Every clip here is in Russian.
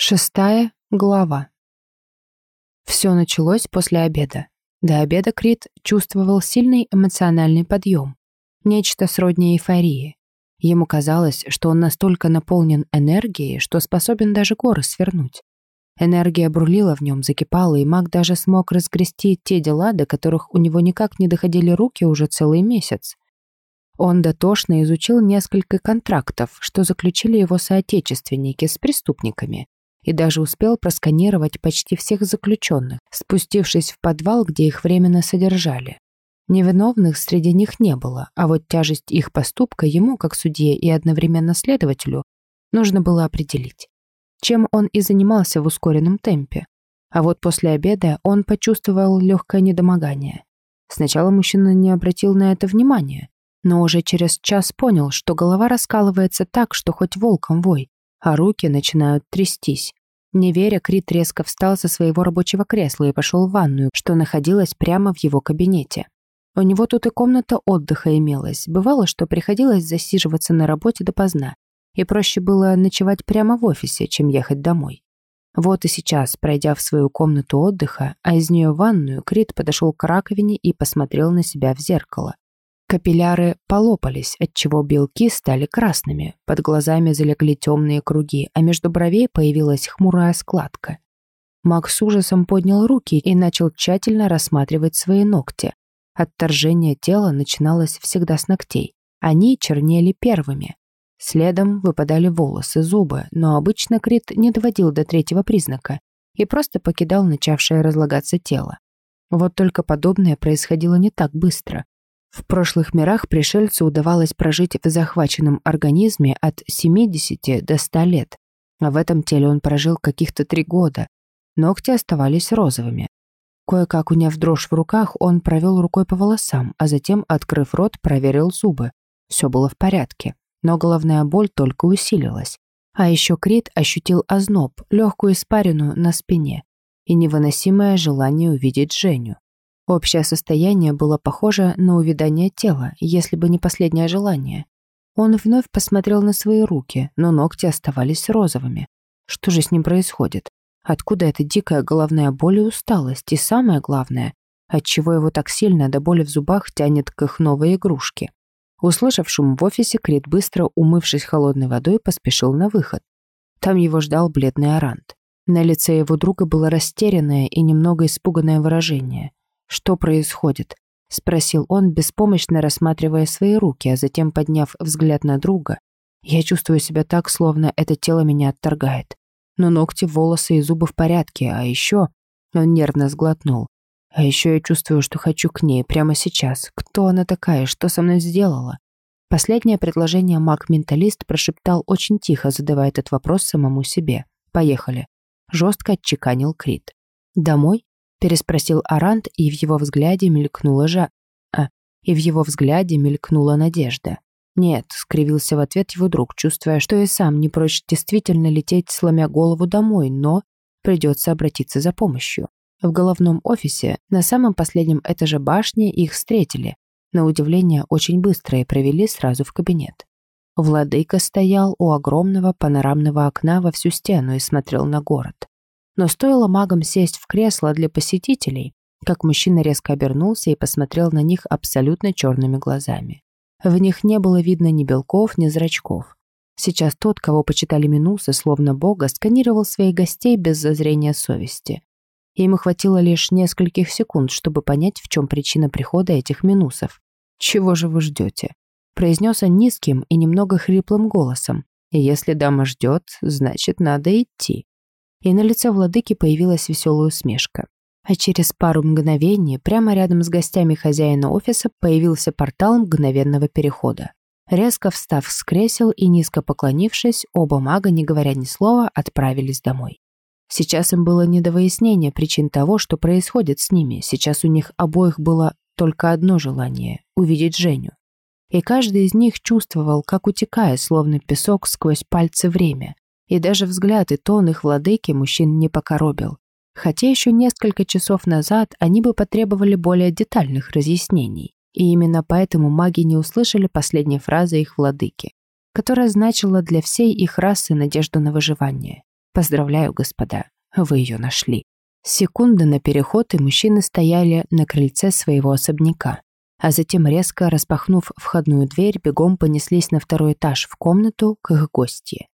Шестая глава. Все началось после обеда. До обеда Крит чувствовал сильный эмоциональный подъем. Нечто сродни эйфории. Ему казалось, что он настолько наполнен энергией, что способен даже горы свернуть. Энергия бурлила в нем, закипала, и маг даже смог разгрести те дела, до которых у него никак не доходили руки уже целый месяц. Он дотошно изучил несколько контрактов, что заключили его соотечественники с преступниками, и даже успел просканировать почти всех заключенных, спустившись в подвал, где их временно содержали. Невиновных среди них не было, а вот тяжесть их поступка ему, как судье и одновременно следователю, нужно было определить. Чем он и занимался в ускоренном темпе. А вот после обеда он почувствовал легкое недомогание. Сначала мужчина не обратил на это внимания, но уже через час понял, что голова раскалывается так, что хоть волком вой, а руки начинают трястись. Не веря, Крит резко встал со своего рабочего кресла и пошел в ванную, что находилась прямо в его кабинете. У него тут и комната отдыха имелась. Бывало, что приходилось засиживаться на работе допоздна, и проще было ночевать прямо в офисе, чем ехать домой. Вот и сейчас, пройдя в свою комнату отдыха, а из нее ванную, Крит подошел к раковине и посмотрел на себя в зеркало. Капилляры полопались, отчего белки стали красными, под глазами залегли темные круги, а между бровей появилась хмурая складка. Маг с ужасом поднял руки и начал тщательно рассматривать свои ногти. Отторжение тела начиналось всегда с ногтей. Они чернели первыми. Следом выпадали волосы, зубы, но обычно Крит не доводил до третьего признака и просто покидал начавшее разлагаться тело. Вот только подобное происходило не так быстро. В прошлых мирах пришельцу удавалось прожить в захваченном организме от 70 до 100 лет, а в этом теле он прожил каких-то три года. Ногти оставались розовыми. Кое-как уняв дрожь в руках, он провел рукой по волосам, а затем, открыв рот, проверил зубы. Все было в порядке, но головная боль только усилилась. А еще Крит ощутил озноб, легкую испарину на спине и невыносимое желание увидеть Женю. Общее состояние было похоже на увядание тела, если бы не последнее желание. Он вновь посмотрел на свои руки, но ногти оставались розовыми. Что же с ним происходит? Откуда эта дикая головная боль и усталость? И самое главное, отчего его так сильно до боли в зубах тянет к их новой игрушке? Услышав шум в офисе, Крит быстро, умывшись холодной водой, поспешил на выход. Там его ждал бледный Арант. На лице его друга было растерянное и немного испуганное выражение. «Что происходит?» — спросил он, беспомощно рассматривая свои руки, а затем подняв взгляд на друга. «Я чувствую себя так, словно это тело меня отторгает. Но ногти, волосы и зубы в порядке, а еще...» Он нервно сглотнул. «А еще я чувствую, что хочу к ней прямо сейчас. Кто она такая? Что со мной сделала?» Последнее предложение маг-менталист прошептал очень тихо, задавая этот вопрос самому себе. «Поехали». Жестко отчеканил Крит. «Домой?» Переспросил Арант, и в его взгляде мелькнула жа... А, и в его взгляде мелькнула надежда. «Нет», — скривился в ответ его друг, чувствуя, что и сам не прочь действительно лететь, сломя голову домой, но придется обратиться за помощью. В головном офисе, на самом последнем этаже башни, их встретили. На удивление, очень быстро и провели сразу в кабинет. Владыка стоял у огромного панорамного окна во всю стену и смотрел на город. Но стоило магам сесть в кресло для посетителей, как мужчина резко обернулся и посмотрел на них абсолютно черными глазами. В них не было видно ни белков, ни зрачков. Сейчас тот, кого почитали Минусы, словно бога, сканировал своих гостей без зазрения совести. Ему хватило лишь нескольких секунд, чтобы понять, в чем причина прихода этих Минусов. «Чего же вы ждете?» произнес он низким и немного хриплым голосом. «Если дама ждет, значит, надо идти» и на лице владыки появилась веселая усмешка. А через пару мгновений прямо рядом с гостями хозяина офиса появился портал мгновенного перехода. Резко встав с кресел и низко поклонившись, оба мага, не говоря ни слова, отправились домой. Сейчас им было не до выяснения причин того, что происходит с ними. Сейчас у них обоих было только одно желание – увидеть Женю. И каждый из них чувствовал, как утекает, словно песок сквозь пальцы время, и даже взгляд и тон их владыки мужчин не покоробил. Хотя еще несколько часов назад они бы потребовали более детальных разъяснений. И именно поэтому маги не услышали последней фразы их владыки, которая значила для всей их расы надежду на выживание. Поздравляю, господа, вы ее нашли. Секунда на переход, и мужчины стояли на крыльце своего особняка. А затем, резко распахнув входную дверь, бегом понеслись на второй этаж в комнату к их гостье.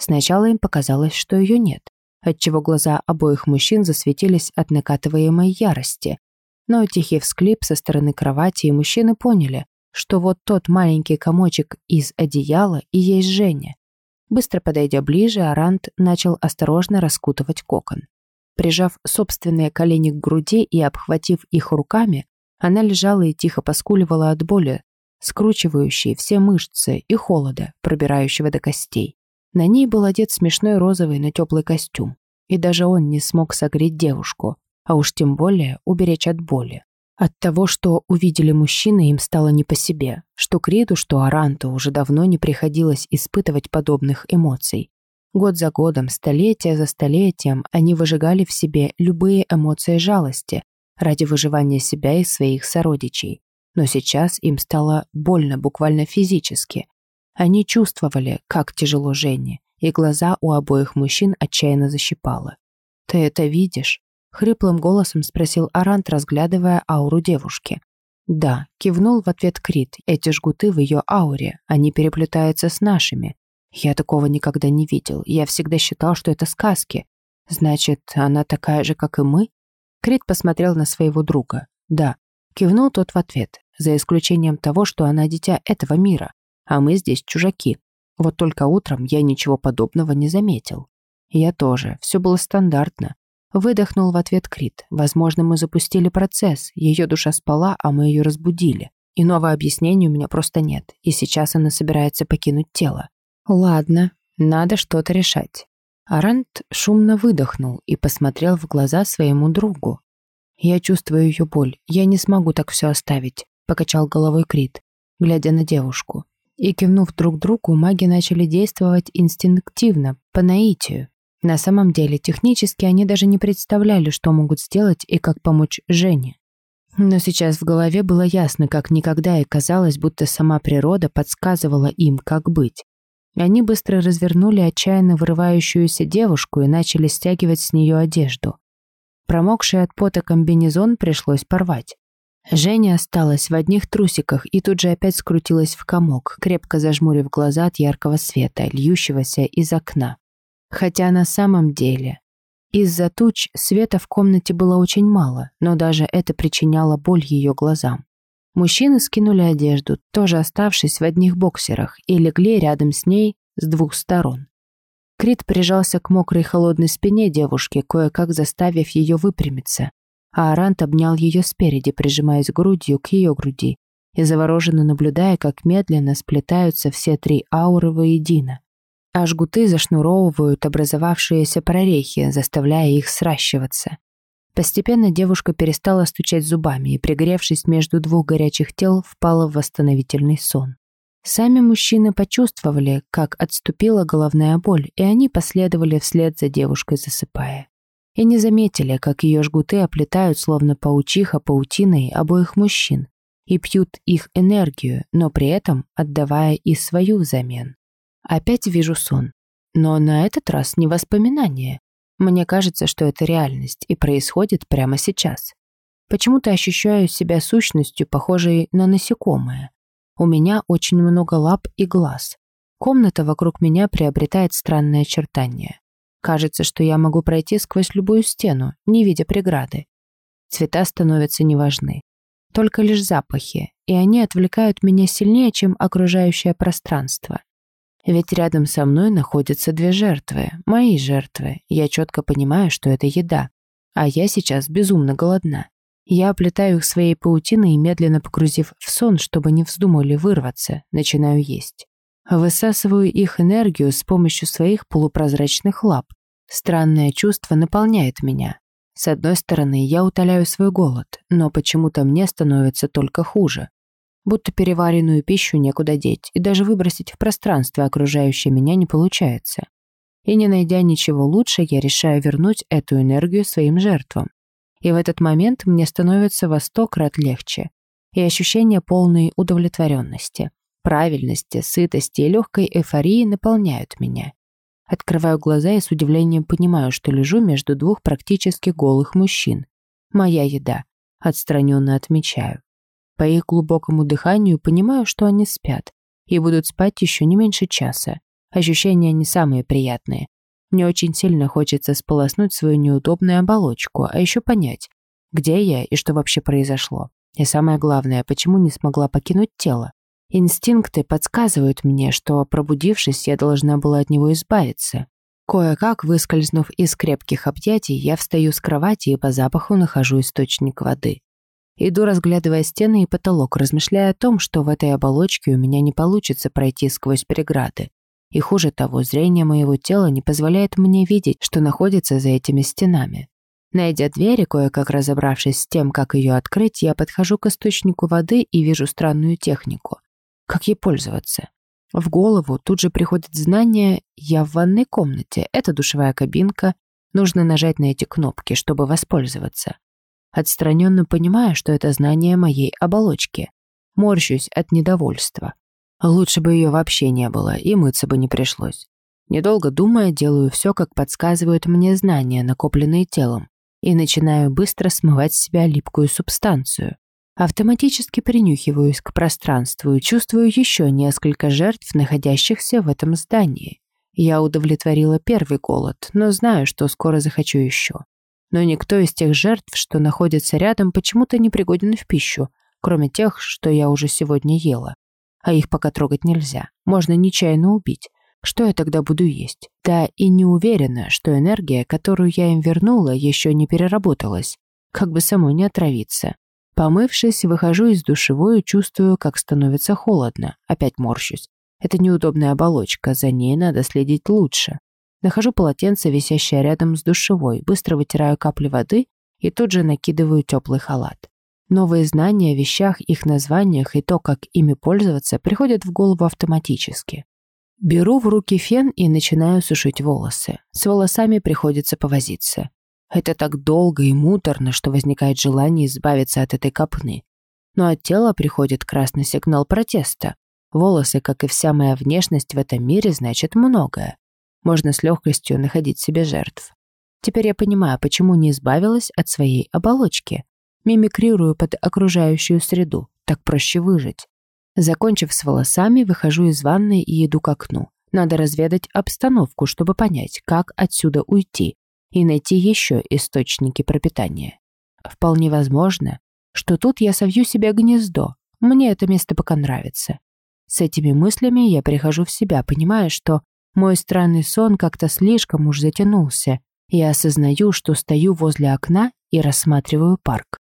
Сначала им показалось, что ее нет, отчего глаза обоих мужчин засветились от накатываемой ярости. Но тихий всклип со стороны кровати, и мужчины поняли, что вот тот маленький комочек из одеяла и есть Женя. Быстро подойдя ближе, Арант начал осторожно раскутывать кокон. Прижав собственные колени к груди и обхватив их руками, она лежала и тихо поскуливала от боли, скручивающей все мышцы и холода, пробирающего до костей. На ней был одет смешной розовый, но теплый костюм, и даже он не смог согреть девушку, а уж тем более уберечь от боли. От того, что увидели мужчины, им стало не по себе, что Криду, что Аранту уже давно не приходилось испытывать подобных эмоций, Год за годом, столетие за столетием они выжигали в себе любые эмоции жалости ради выживания себя и своих сородичей. Но сейчас им стало больно буквально физически. Они чувствовали, как тяжело Жене, и глаза у обоих мужчин отчаянно защипало. «Ты это видишь?» — хриплым голосом спросил Арант, разглядывая ауру девушки. «Да», — кивнул в ответ Крит. «Эти жгуты в ее ауре, они переплетаются с нашими. Я такого никогда не видел. Я всегда считал, что это сказки. Значит, она такая же, как и мы? Крит посмотрел на своего друга. Да. Кивнул тот в ответ, за исключением того, что она дитя этого мира, а мы здесь чужаки. Вот только утром я ничего подобного не заметил. Я тоже. Все было стандартно. Выдохнул в ответ Крит. Возможно, мы запустили процесс. Ее душа спала, а мы ее разбудили. Иного объяснения у меня просто нет. И сейчас она собирается покинуть тело. Ладно, надо что-то решать. Арант шумно выдохнул и посмотрел в глаза своему другу. «Я чувствую ее боль. Я не смогу так все оставить», — покачал головой Крит, глядя на девушку. И кивнув друг другу, маги начали действовать инстинктивно, по наитию. На самом деле, технически они даже не представляли, что могут сделать и как помочь Жене. Но сейчас в голове было ясно, как никогда, и казалось, будто сама природа подсказывала им, как быть. Они быстро развернули отчаянно вырывающуюся девушку и начали стягивать с нее одежду. Промокший от пота комбинезон пришлось порвать. Женя осталась в одних трусиках и тут же опять скрутилась в комок, крепко зажмурив глаза от яркого света, льющегося из окна. Хотя на самом деле... Из-за туч света в комнате было очень мало, но даже это причиняло боль ее глазам. Мужчины скинули одежду, тоже оставшись в одних боксерах, и легли рядом с ней с двух сторон. Крит прижался к мокрой холодной спине девушки, кое-как заставив ее выпрямиться, а Арант обнял ее спереди, прижимаясь грудью к ее груди и завороженно наблюдая, как медленно сплетаются все три ауры воедино. А жгуты зашнуровывают образовавшиеся прорехи, заставляя их сращиваться. Постепенно девушка перестала стучать зубами и, пригревшись между двух горячих тел, впала в восстановительный сон. Сами мужчины почувствовали, как отступила головная боль, и они последовали вслед за девушкой, засыпая. И не заметили, как ее жгуты оплетают, словно паучиха паутиной обоих мужчин, и пьют их энергию, но при этом отдавая и свою взамен. Опять вижу сон. Но на этот раз не воспоминание, мне кажется, что это реальность и происходит прямо сейчас. Почему-то ощущаю себя сущностью, похожей на насекомое. У меня очень много лап и глаз. Комната вокруг меня приобретает странные очертания. Кажется, что я могу пройти сквозь любую стену, не видя преграды. Цвета становятся неважны. Только лишь запахи, и они отвлекают меня сильнее, чем окружающее пространство. Ведь рядом со мной находятся две жертвы, мои жертвы. Я четко понимаю, что это еда. А я сейчас безумно голодна. Я оплетаю их своей паутиной и, медленно погрузив в сон, чтобы не вздумали вырваться, начинаю есть. Высасываю их энергию с помощью своих полупрозрачных лап. Странное чувство наполняет меня. С одной стороны, я утоляю свой голод, но почему-то мне становится только хуже будто переваренную пищу некуда деть, и даже выбросить в пространство окружающее меня не получается. И не найдя ничего лучше, я решаю вернуть эту энергию своим жертвам. И в этот момент мне становится во сто крат легче. И ощущение полной удовлетворенности, правильности, сытости и легкой эйфории наполняют меня. Открываю глаза и с удивлением понимаю, что лежу между двух практически голых мужчин. Моя еда. Отстраненно отмечаю. По их глубокому дыханию понимаю, что они спят. И будут спать еще не меньше часа. Ощущения не самые приятные. Мне очень сильно хочется сполоснуть свою неудобную оболочку, а еще понять, где я и что вообще произошло. И самое главное, почему не смогла покинуть тело. Инстинкты подсказывают мне, что, пробудившись, я должна была от него избавиться. Кое-как, выскользнув из крепких объятий, я встаю с кровати и по запаху нахожу источник воды. Иду, разглядывая стены и потолок, размышляя о том, что в этой оболочке у меня не получится пройти сквозь преграды. И хуже того, зрение моего тела не позволяет мне видеть, что находится за этими стенами. Найдя дверь и кое-как разобравшись с тем, как ее открыть, я подхожу к источнику воды и вижу странную технику. Как ей пользоваться? В голову тут же приходит знание «я в ванной комнате, это душевая кабинка, нужно нажать на эти кнопки, чтобы воспользоваться». Отстраненно понимая, что это знание моей оболочки. Морщусь от недовольства. Лучше бы ее вообще не было, и мыться бы не пришлось. Недолго думая, делаю все, как подсказывают мне знания, накопленные телом, и начинаю быстро смывать с себя липкую субстанцию. Автоматически принюхиваюсь к пространству и чувствую еще несколько жертв, находящихся в этом здании. Я удовлетворила первый голод, но знаю, что скоро захочу еще. Но никто из тех жертв, что находится рядом, почему-то не пригоден в пищу, кроме тех, что я уже сегодня ела. А их пока трогать нельзя, можно нечаянно убить. Что я тогда буду есть? Да и не уверена, что энергия, которую я им вернула, еще не переработалась. Как бы самой не отравиться. Помывшись, выхожу из душевой и чувствую, как становится холодно. Опять морщусь. Это неудобная оболочка, за ней надо следить лучше. Нахожу полотенце, висящее рядом с душевой, быстро вытираю капли воды и тут же накидываю теплый халат. Новые знания о вещах, их названиях и то, как ими пользоваться, приходят в голову автоматически. Беру в руки фен и начинаю сушить волосы. С волосами приходится повозиться. Это так долго и муторно, что возникает желание избавиться от этой копны. Но от тела приходит красный сигнал протеста. Волосы, как и вся моя внешность в этом мире, значит многое. Можно с легкостью находить себе жертв. Теперь я понимаю, почему не избавилась от своей оболочки. Мимикрирую под окружающую среду. Так проще выжить. Закончив с волосами, выхожу из ванной и иду к окну. Надо разведать обстановку, чтобы понять, как отсюда уйти и найти еще источники пропитания. Вполне возможно, что тут я совью себе гнездо. Мне это место пока нравится. С этими мыслями я прихожу в себя, понимая, что мой странный сон как-то слишком уж затянулся, и осознаю, что стою возле окна и рассматриваю парк.